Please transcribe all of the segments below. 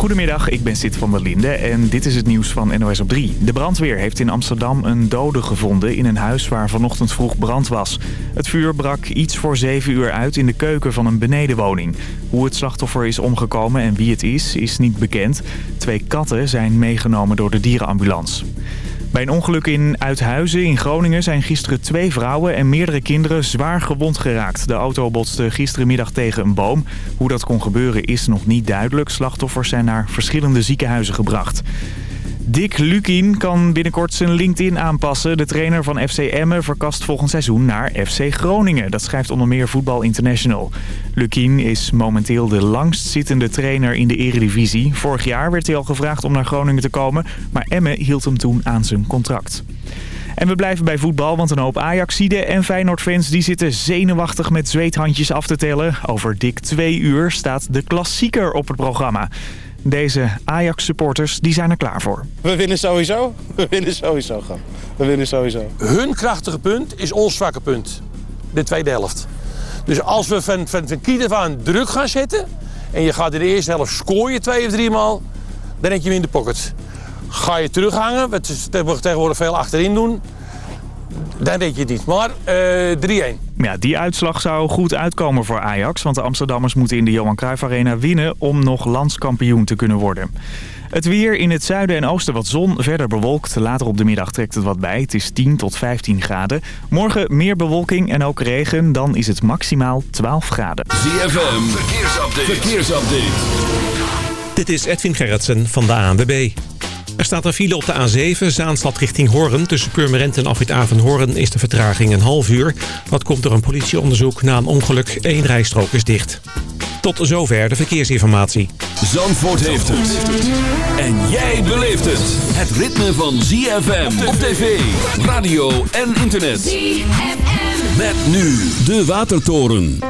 Goedemiddag, ik ben Sid van der Linde en dit is het nieuws van NOS op 3. De brandweer heeft in Amsterdam een dode gevonden in een huis waar vanochtend vroeg brand was. Het vuur brak iets voor 7 uur uit in de keuken van een benedenwoning. Hoe het slachtoffer is omgekomen en wie het is, is niet bekend. Twee katten zijn meegenomen door de dierenambulance. Bij een ongeluk in Uithuizen in Groningen zijn gisteren twee vrouwen en meerdere kinderen zwaar gewond geraakt. De auto botste gisterenmiddag tegen een boom. Hoe dat kon gebeuren is nog niet duidelijk. Slachtoffers zijn naar verschillende ziekenhuizen gebracht. Dick Lukien kan binnenkort zijn LinkedIn aanpassen. De trainer van FC Emmen verkast volgend seizoen naar FC Groningen. Dat schrijft onder meer Voetbal International. Lukien is momenteel de langstzittende trainer in de eredivisie. Vorig jaar werd hij al gevraagd om naar Groningen te komen, maar Emmen hield hem toen aan zijn contract. En we blijven bij voetbal, want een hoop Ajaxide en Feyenoord-fans die zitten zenuwachtig met zweethandjes af te tellen. Over dik twee uur staat de klassieker op het programma. Deze Ajax-supporters die zijn er klaar voor. We winnen sowieso. We winnen sowieso gewoon. We winnen sowieso. Hun krachtige punt is ons zwakke punt. De tweede helft. Dus als we van, van, van aan druk gaan zetten... en je gaat in de eerste helft scoren twee of drie maal... dan heb je hem in de pocket. Ga je terughangen, wat we tegenwoordig veel achterin doen... dan denk je het niet. Maar uh, 3-1. Ja, die uitslag zou goed uitkomen voor Ajax... want de Amsterdammers moeten in de Johan Cruijff Arena winnen... om nog landskampioen te kunnen worden. Het weer in het zuiden en oosten wat zon, verder bewolkt. Later op de middag trekt het wat bij. Het is 10 tot 15 graden. Morgen meer bewolking en ook regen. Dan is het maximaal 12 graden. ZFM, verkeersupdate. verkeersupdate. Dit is Edwin Gerritsen van de ANWB. Er staat een file op de A7, Zaanstad richting Hoorn. Tussen Purmerend en Afrit Hoorn is de vertraging een half uur. Wat komt door een politieonderzoek na een ongeluk. Eén rijstrook is dicht. Tot zover de verkeersinformatie. Zandvoort heeft het. En jij beleeft het. Het ritme van ZFM op tv, radio en internet. ZFM. Met nu de Watertoren.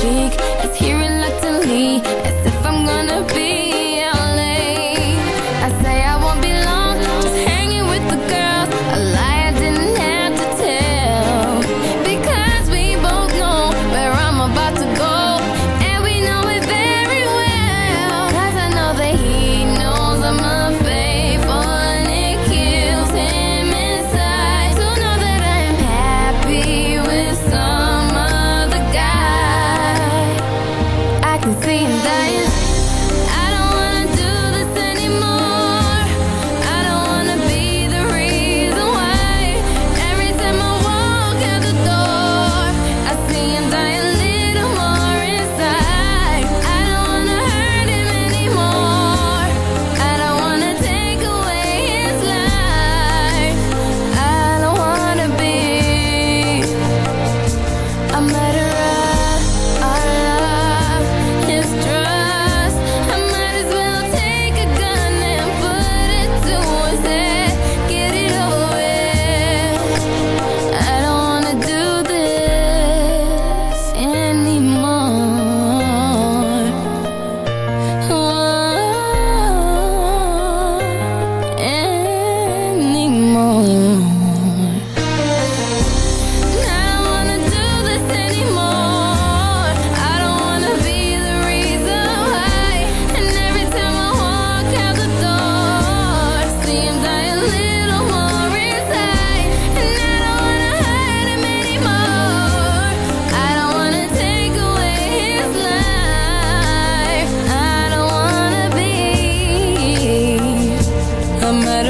cheek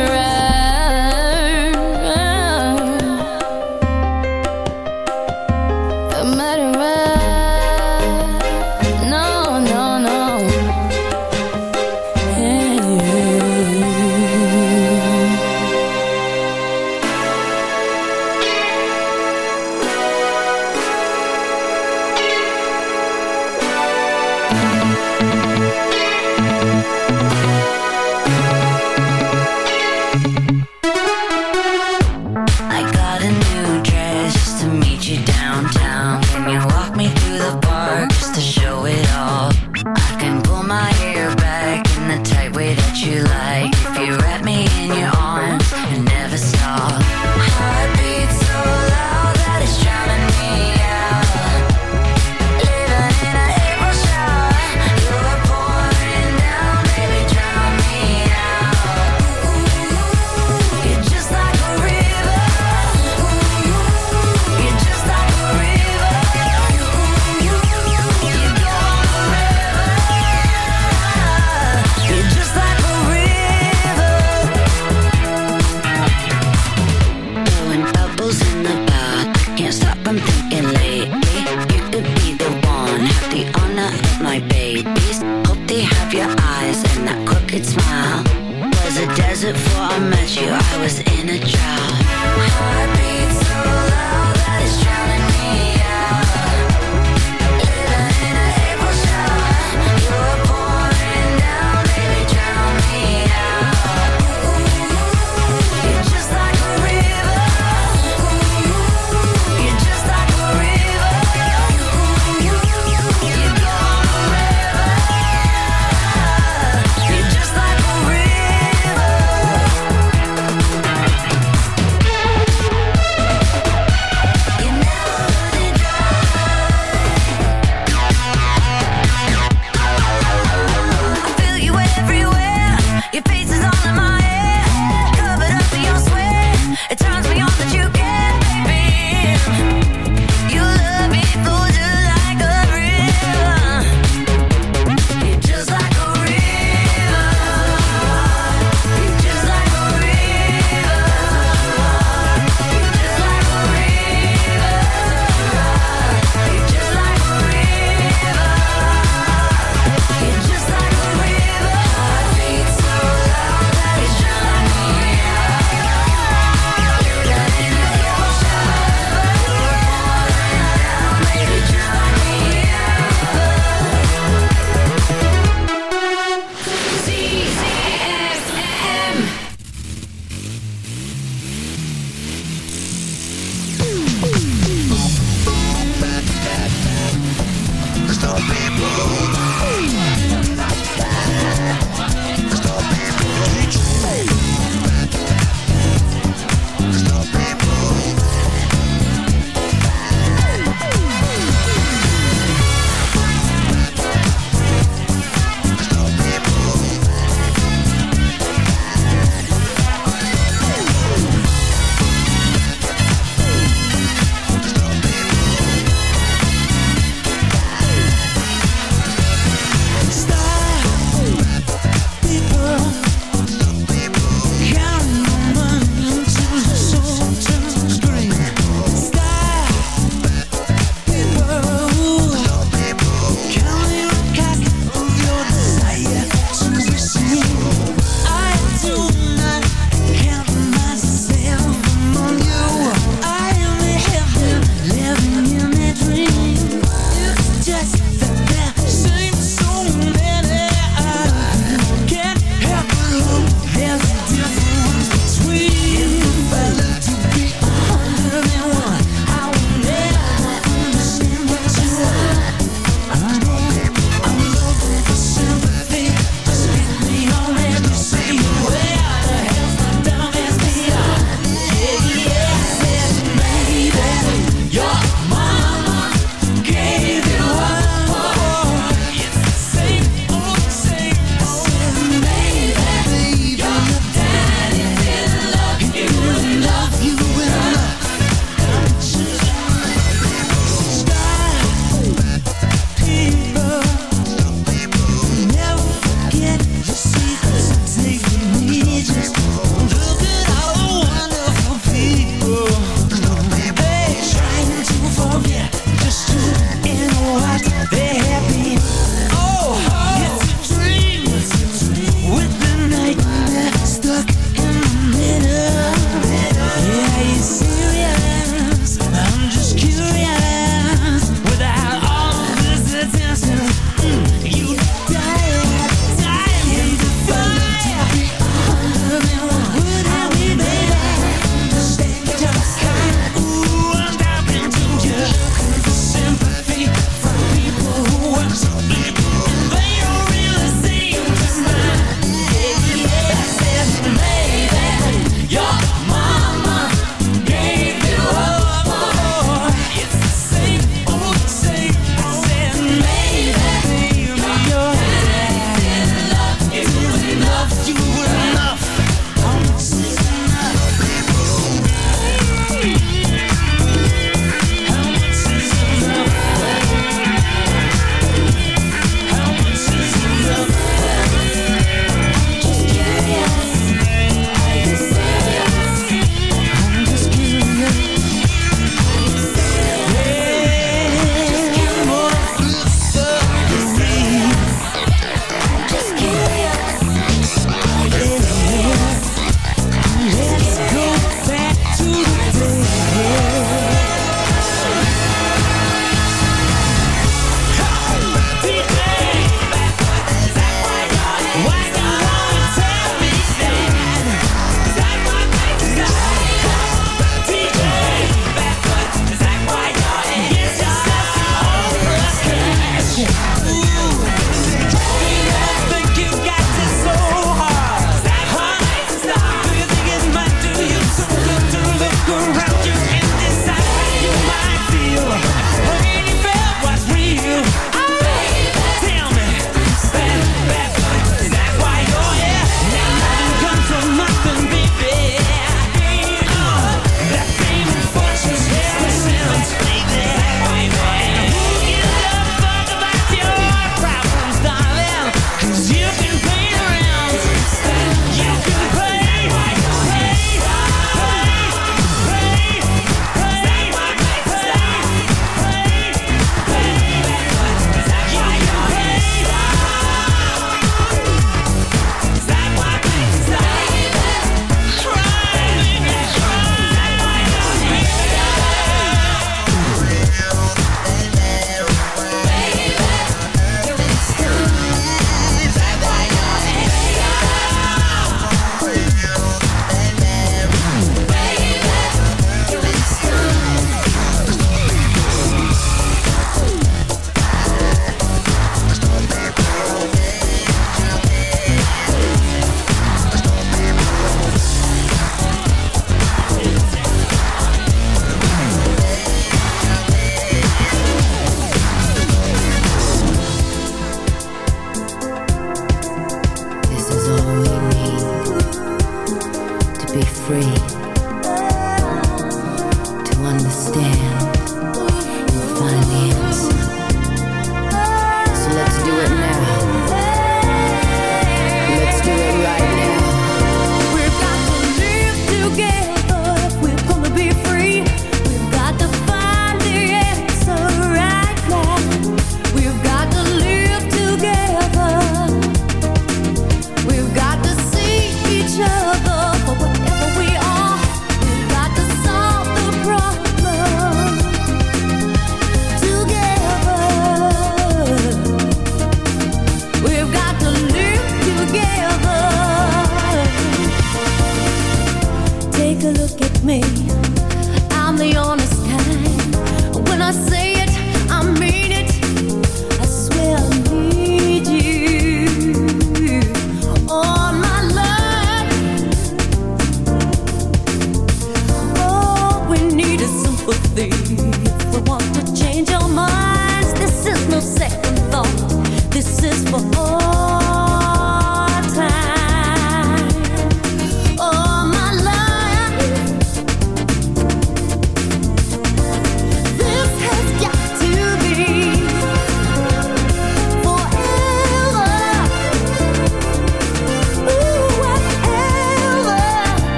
around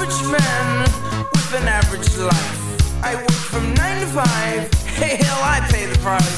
average man with an average life. I work from nine to five. Hey, hell, I pay the price.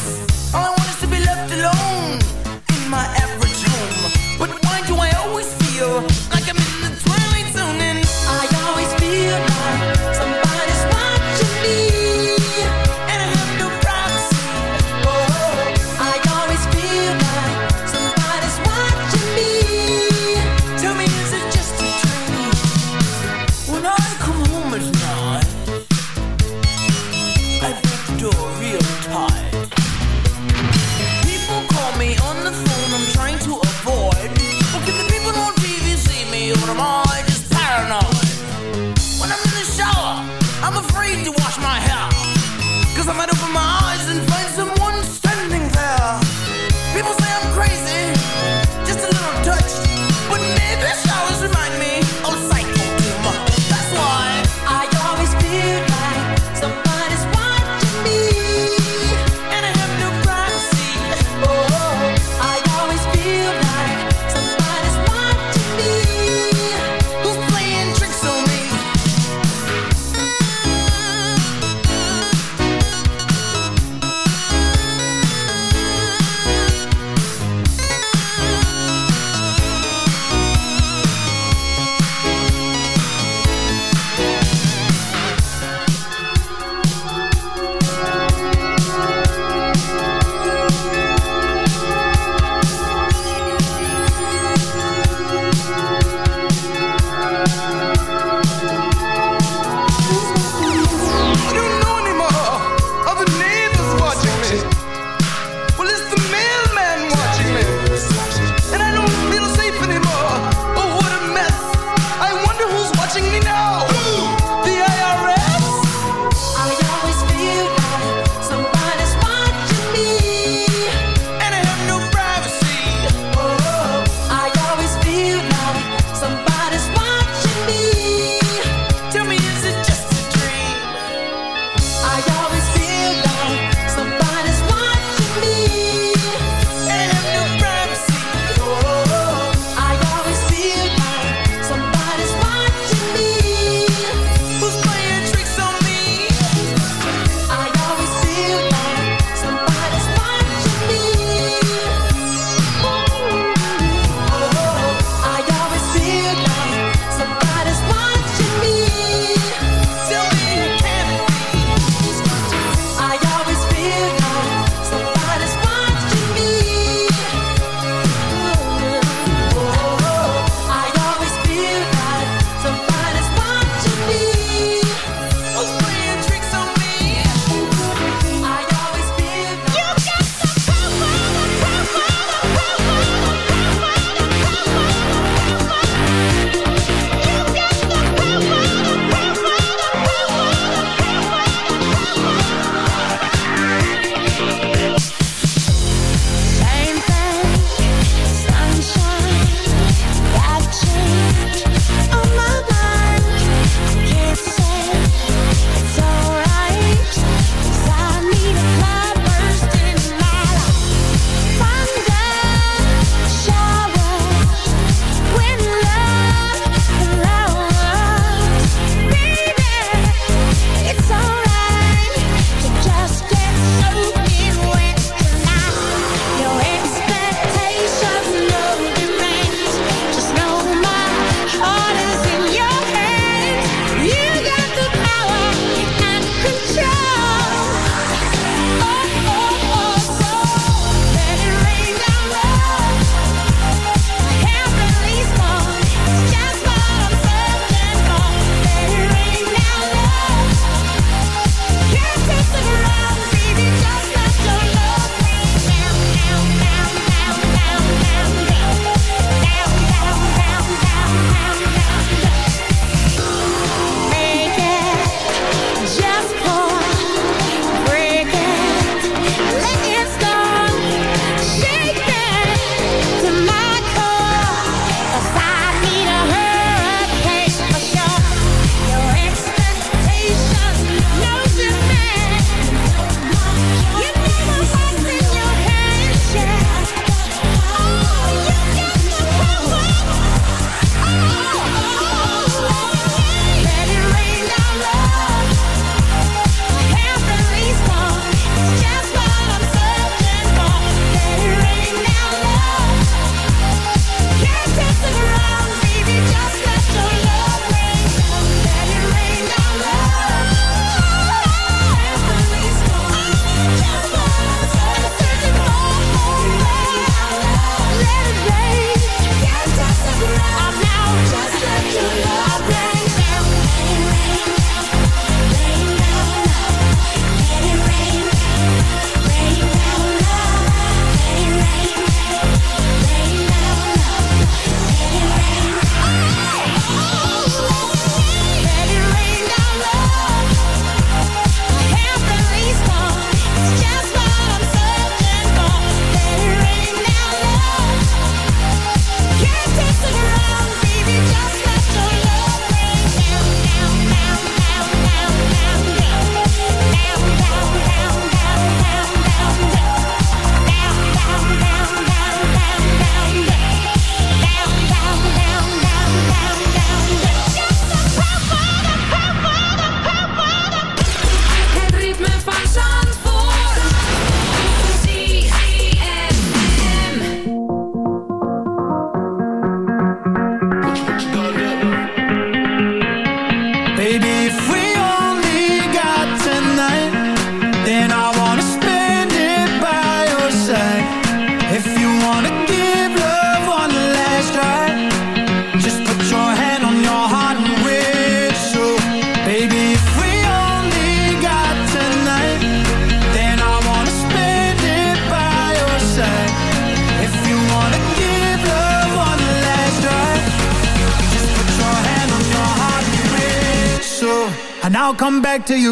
Back to you.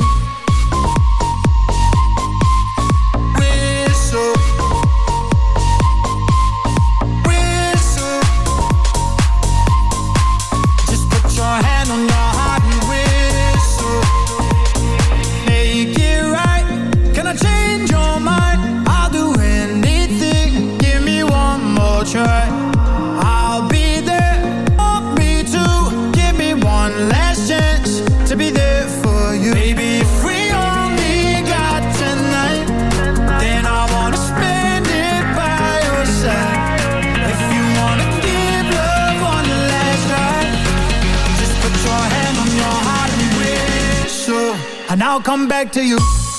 Back to you.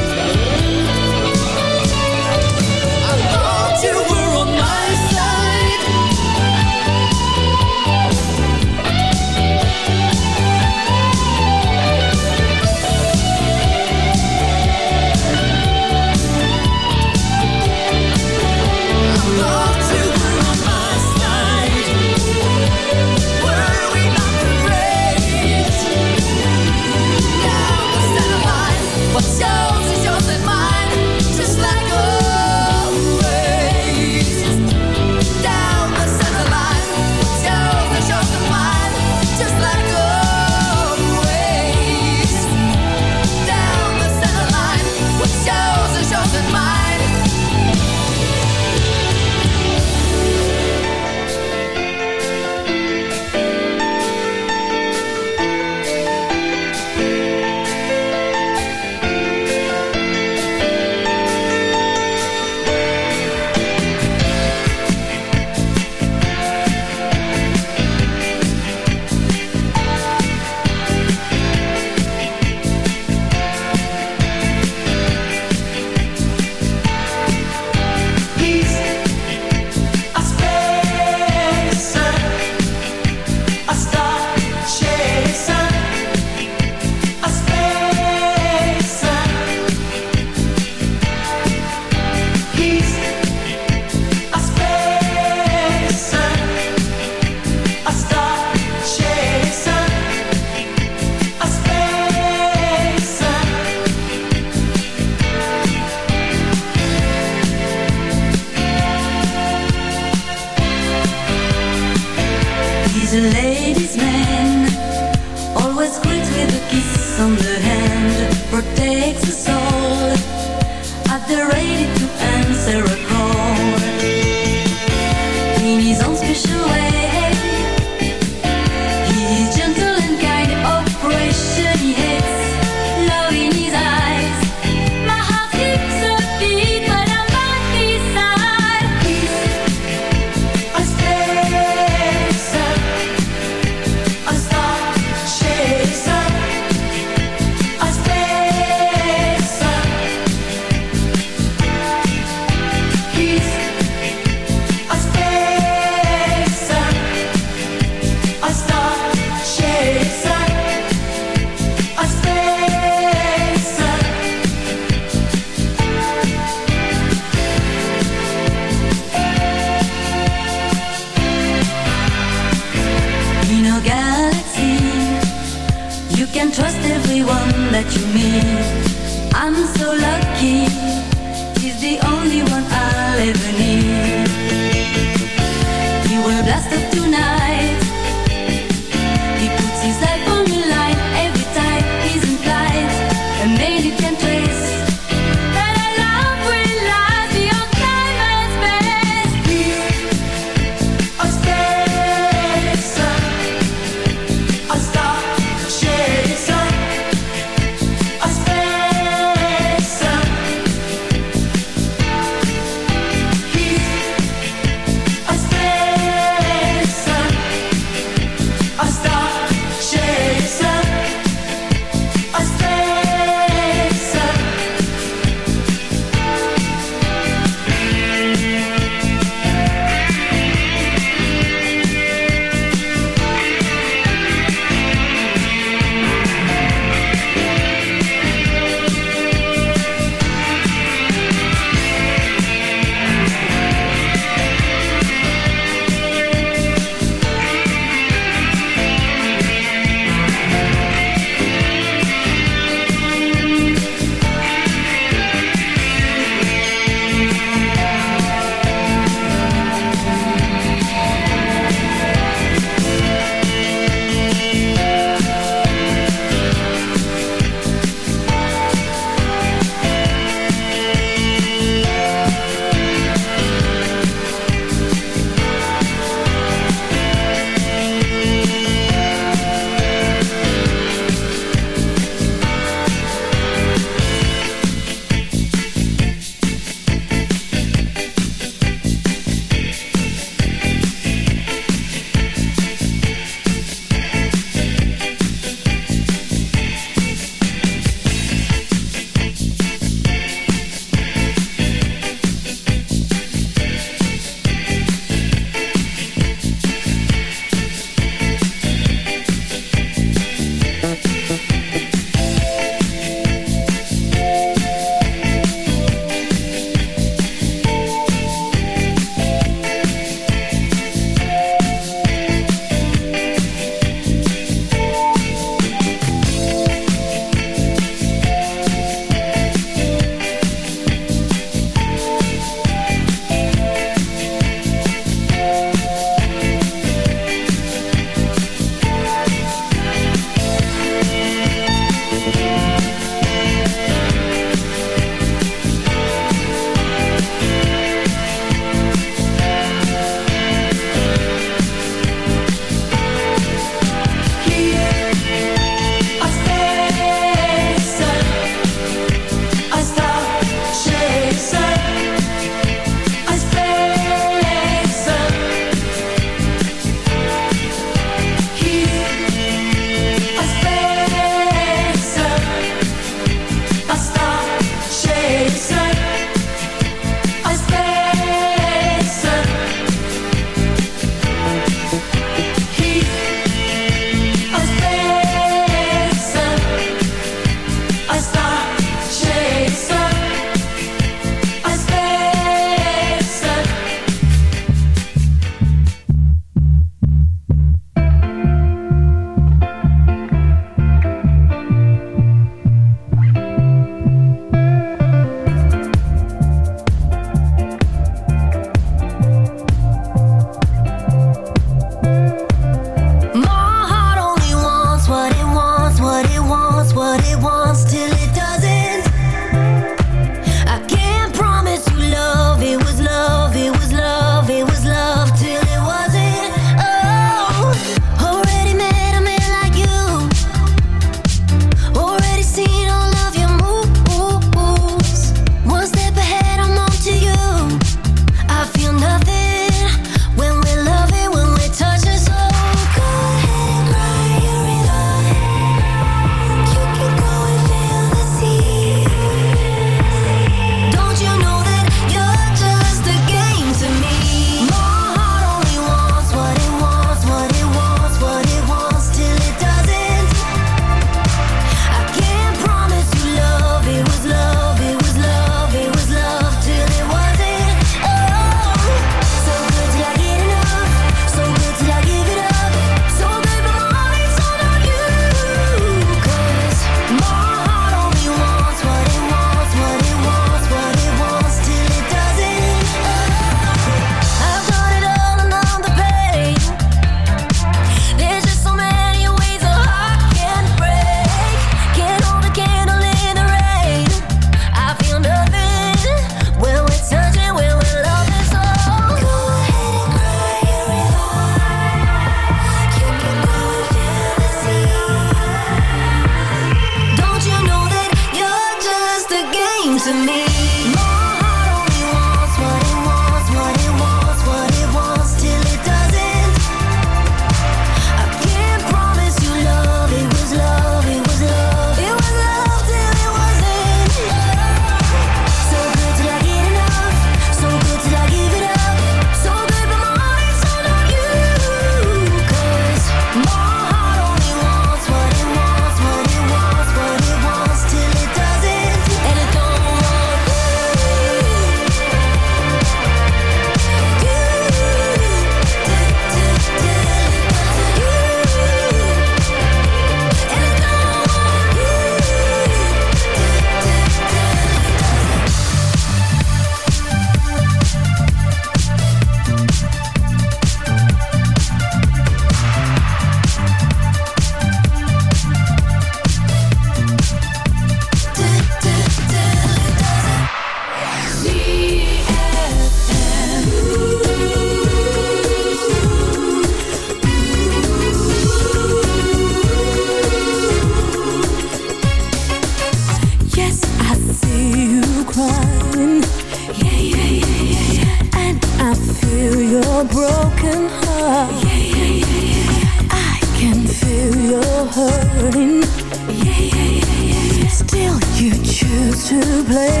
place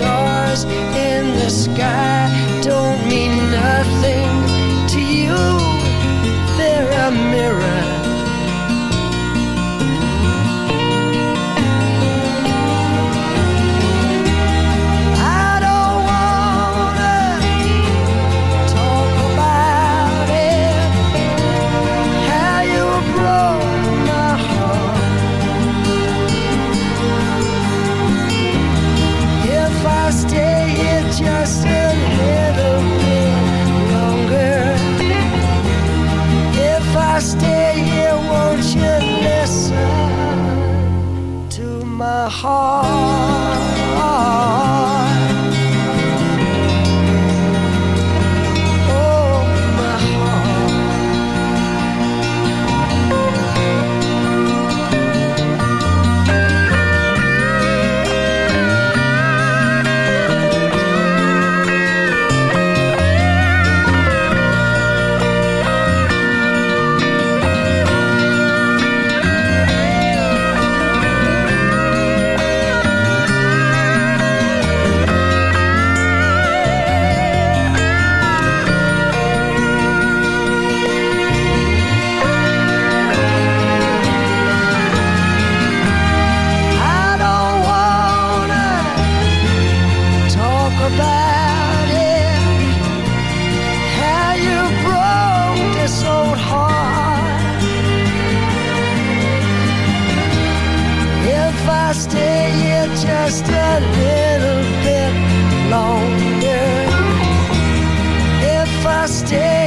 stars in the sky.